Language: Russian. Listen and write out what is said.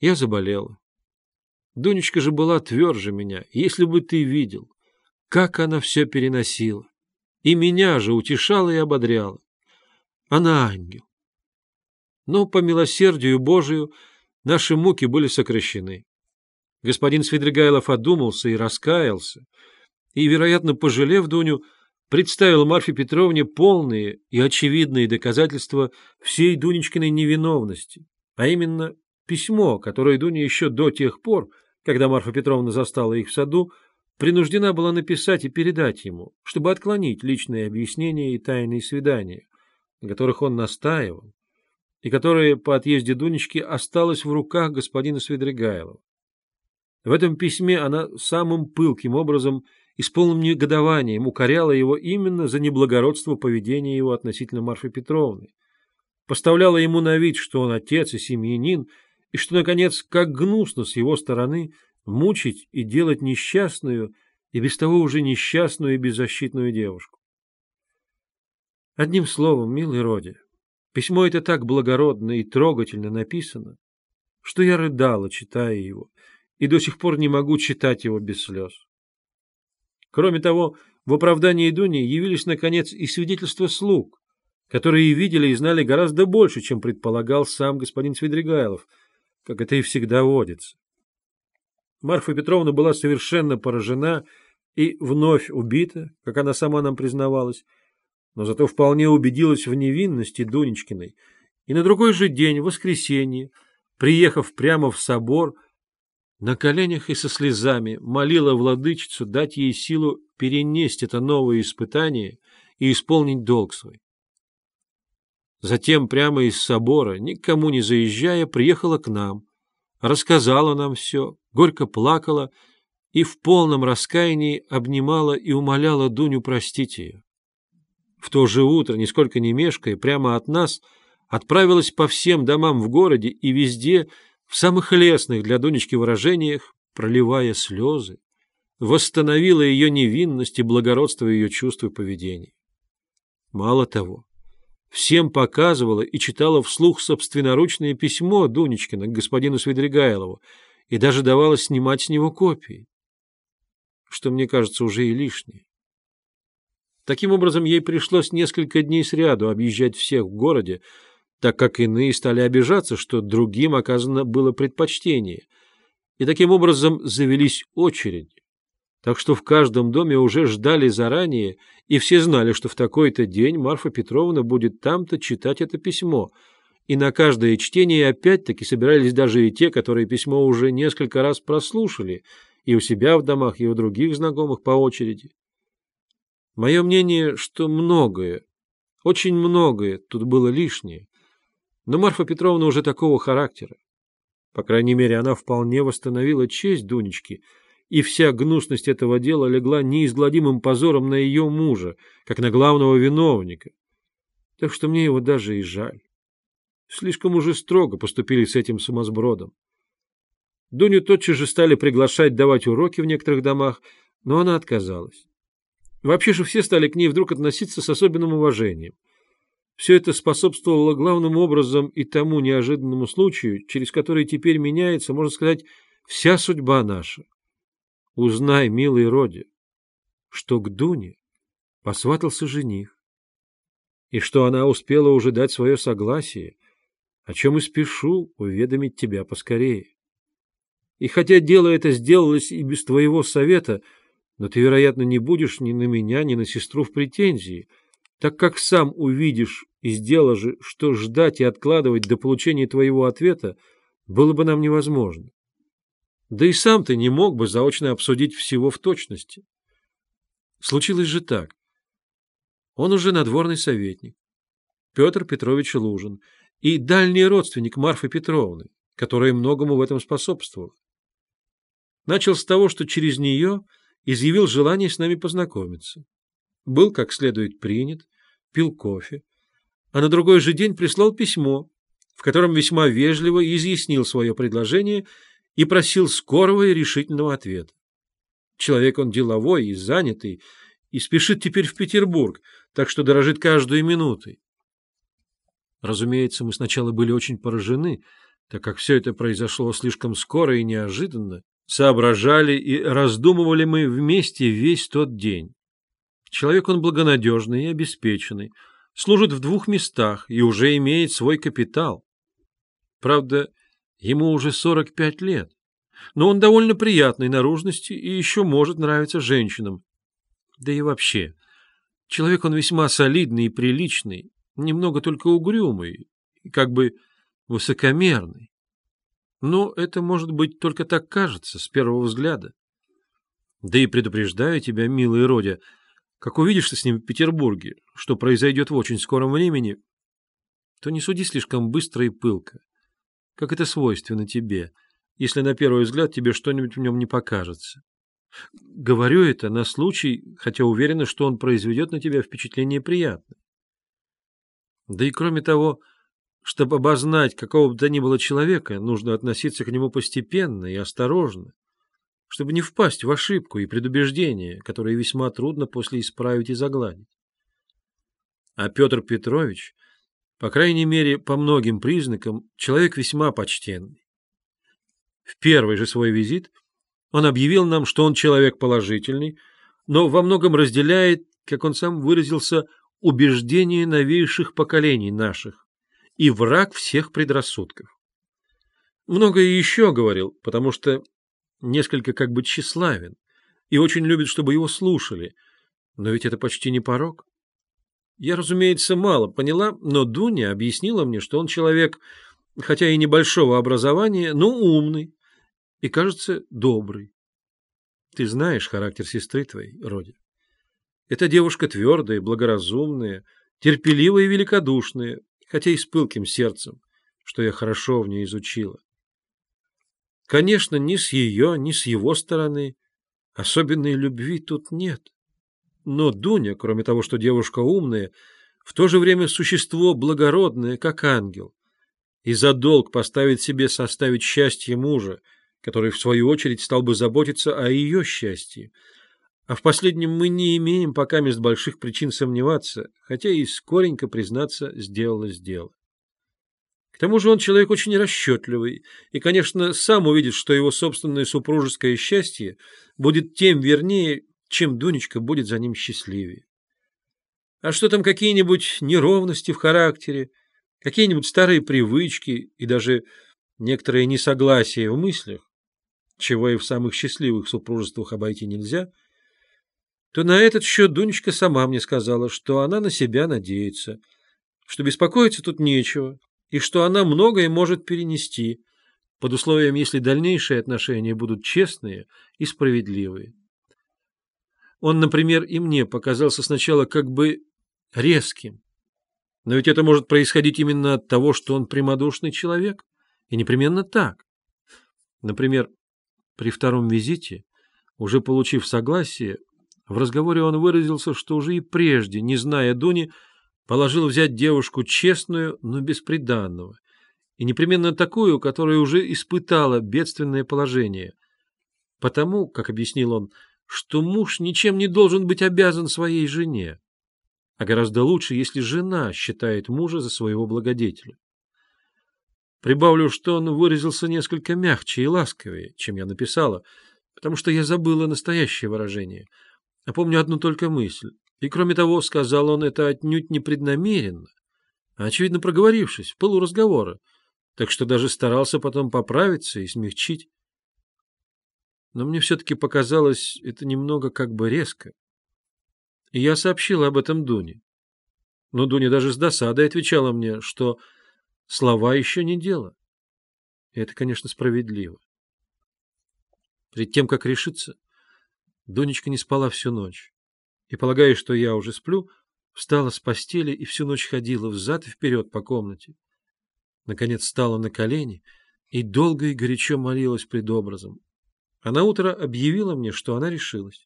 Я заболела. Дунечка же была тверже меня, если бы ты видел, как она все переносила. И меня же утешала и ободряла. Она ангел. Но по милосердию Божию наши муки были сокращены. Господин Свидригайлов одумался и раскаялся, и, вероятно, пожалев Дуню, представил Марфе Петровне полные и очевидные доказательства всей Дунечкиной невиновности, а именно письмо, которое Дуня еще до тех пор, когда Марфа Петровна застала их в саду, принуждена была написать и передать ему, чтобы отклонить личные объяснения и тайные свидания, на которых он настаивал, и которое по отъезде Дунечки осталось в руках господина Свидригайлова. В этом письме она самым пылким образом и с полным негодованием укоряла его именно за неблагородство поведения его относительно Марфы Петровны, поставляла ему на вид, что он отец и семьянин, и что, наконец, как гнусно с его стороны мучить и делать несчастную и без того уже несчастную и беззащитную девушку. Одним словом, милый Роди, письмо это так благородно и трогательно написано, что я рыдала, читая его, и до сих пор не могу читать его без слез. Кроме того, в оправдании Дуни явились, наконец, и свидетельства слуг, которые видели и знали гораздо больше, чем предполагал сам господин Свидригайлов, как это и всегда водится. Марфа Петровна была совершенно поражена и вновь убита, как она сама нам признавалась, но зато вполне убедилась в невинности Дунечкиной, и на другой же день, в воскресенье, приехав прямо в собор, на коленях и со слезами молила владычицу дать ей силу перенести это новое испытание и исполнить долг свой. Затем прямо из собора, никому не заезжая, приехала к нам, рассказала нам все, горько плакала и в полном раскаянии обнимала и умоляла Дуню простить ее. В то же утро, нисколько не мешкая, прямо от нас отправилась по всем домам в городе и везде, в самых лестных для Дунечки выражениях, проливая слезы, восстановила ее невинность и благородство ее чувств и поведения. Мало того, всем показывала и читала вслух собственноручное письмо Дунечкина к господину Свидригайлову и даже давала снимать с него копии, что, мне кажется, уже и лишнее. Таким образом, ей пришлось несколько дней сряду объезжать всех в городе, так как иные стали обижаться, что другим оказано было предпочтение, и таким образом завелись очереди. Так что в каждом доме уже ждали заранее, и все знали, что в такой-то день Марфа Петровна будет там-то читать это письмо, и на каждое чтение опять-таки собирались даже и те, которые письмо уже несколько раз прослушали, и у себя в домах, и у других знакомых по очереди. Мое мнение, что многое, очень многое тут было лишнее, но Марфа Петровна уже такого характера. По крайней мере, она вполне восстановила честь Дунечки, и вся гнусность этого дела легла неизгладимым позором на ее мужа, как на главного виновника. Так что мне его даже и жаль. Слишком уже строго поступили с этим сумасбродом. Дуню тотчас же стали приглашать давать уроки в некоторых домах, но она отказалась. Вообще же все стали к ней вдруг относиться с особенным уважением. Все это способствовало главным образом и тому неожиданному случаю, через который теперь меняется, можно сказать, вся судьба наша. Узнай, милый Роди, что к Дуне посватался жених, и что она успела уже дать свое согласие, о чем и спешу уведомить тебя поскорее. И хотя дело это сделалось и без твоего совета, но ты, вероятно, не будешь ни на меня, ни на сестру в претензии — так как сам увидишь и сделаешь, что ждать и откладывать до получения твоего ответа было бы нам невозможно. Да и сам ты не мог бы заочно обсудить всего в точности. Случилось же так. Он уже надворный советник, Петр Петрович Лужин, и дальний родственник Марфы Петровны, которая многому в этом способствовала. Начал с того, что через нее изъявил желание с нами познакомиться был как следует принят, пил кофе, а на другой же день прислал письмо, в котором весьма вежливо изъяснил свое предложение и просил скорого и решительного ответа. Человек он деловой и занятый, и спешит теперь в Петербург, так что дорожит каждой минутой. Разумеется, мы сначала были очень поражены, так как все это произошло слишком скоро и неожиданно, соображали и раздумывали мы вместе весь тот день. Человек он благонадежный и обеспеченный, служит в двух местах и уже имеет свой капитал. Правда, ему уже 45 лет, но он довольно приятной наружности и еще может нравиться женщинам. Да и вообще, человек он весьма солидный и приличный, немного только угрюмый, как бы высокомерный. Но это, может быть, только так кажется с первого взгляда. Да и предупреждаю тебя, милый Родя, как увидишься с ним в Петербурге, что произойдет в очень скором времени, то не суди слишком быстро и пылко, как это свойственно тебе, если на первый взгляд тебе что-нибудь в нем не покажется. Говорю это на случай, хотя уверена, что он произведет на тебя впечатление приятное. Да и кроме того, чтобы обознать какого бы то ни было человека, нужно относиться к нему постепенно и осторожно, чтобы не впасть в ошибку и предубеждение, которые весьма трудно после исправить и загладить. А Петр Петрович, по крайней мере, по многим признакам, человек весьма почтенный. В первый же свой визит он объявил нам, что он человек положительный, но во многом разделяет, как он сам выразился, убеждения новейших поколений наших, и враг всех предрассудков. Многое еще говорил, потому что несколько как бы тщеславен и очень любит, чтобы его слушали, но ведь это почти не порог. Я, разумеется, мало поняла, но Дуня объяснила мне, что он человек, хотя и небольшого образования, но умный и, кажется, добрый. Ты знаешь характер сестры твоей, Роди. Эта девушка твердая, благоразумная, терпеливая и великодушная, хотя и с пылким сердцем, что я хорошо в ней изучила. Конечно, ни с ее, ни с его стороны особенной любви тут нет. Но Дуня, кроме того, что девушка умная, в то же время существо благородное, как ангел, и за долг поставит себе составить счастье мужа, который, в свою очередь, стал бы заботиться о ее счастье. А в последнем мы не имеем пока мест больших причин сомневаться, хотя и скоренько, признаться, сделалось дело. К тому же он человек очень расчетливый и, конечно, сам увидит, что его собственное супружеское счастье будет тем вернее, чем Дунечка будет за ним счастливее. А что там какие-нибудь неровности в характере, какие-нибудь старые привычки и даже некоторые несогласия в мыслях, чего и в самых счастливых супружествах обойти нельзя, то на этот счет Дунечка сама мне сказала, что она на себя надеется, что беспокоиться тут нечего, и что она многое может перенести, под условием, если дальнейшие отношения будут честные и справедливые. Он, например, и мне показался сначала как бы резким, но ведь это может происходить именно от того, что он прямодушный человек, и непременно так. Например, при втором визите, уже получив согласие, в разговоре он выразился, что уже и прежде, не зная Дуни, положил взять девушку честную, но бесприданного, и непременно такую, которая уже испытала бедственное положение. Потому, как объяснил он, что муж ничем не должен быть обязан своей жене, а гораздо лучше, если жена считает мужа за своего благодетеля. Прибавлю, что он выразился несколько мягче и ласковее, чем я написала, потому что я забыла настоящее выражение, а помню одну только мысль. И, кроме того, сказал он это отнюдь непреднамеренно, а, очевидно, проговорившись в полуразговора, так что даже старался потом поправиться и смягчить. Но мне все-таки показалось это немного как бы резко. И я сообщила об этом Дуне. Но Дуня даже с досадой отвечала мне, что слова еще не дело. И это, конечно, справедливо. Перед тем, как решиться, Дунечка не спала всю ночь и, полагая, что я уже сплю, встала с постели и всю ночь ходила взад и вперед по комнате. Наконец встала на колени и долго и горячо молилась пред образом. А на утро объявила мне, что она решилась.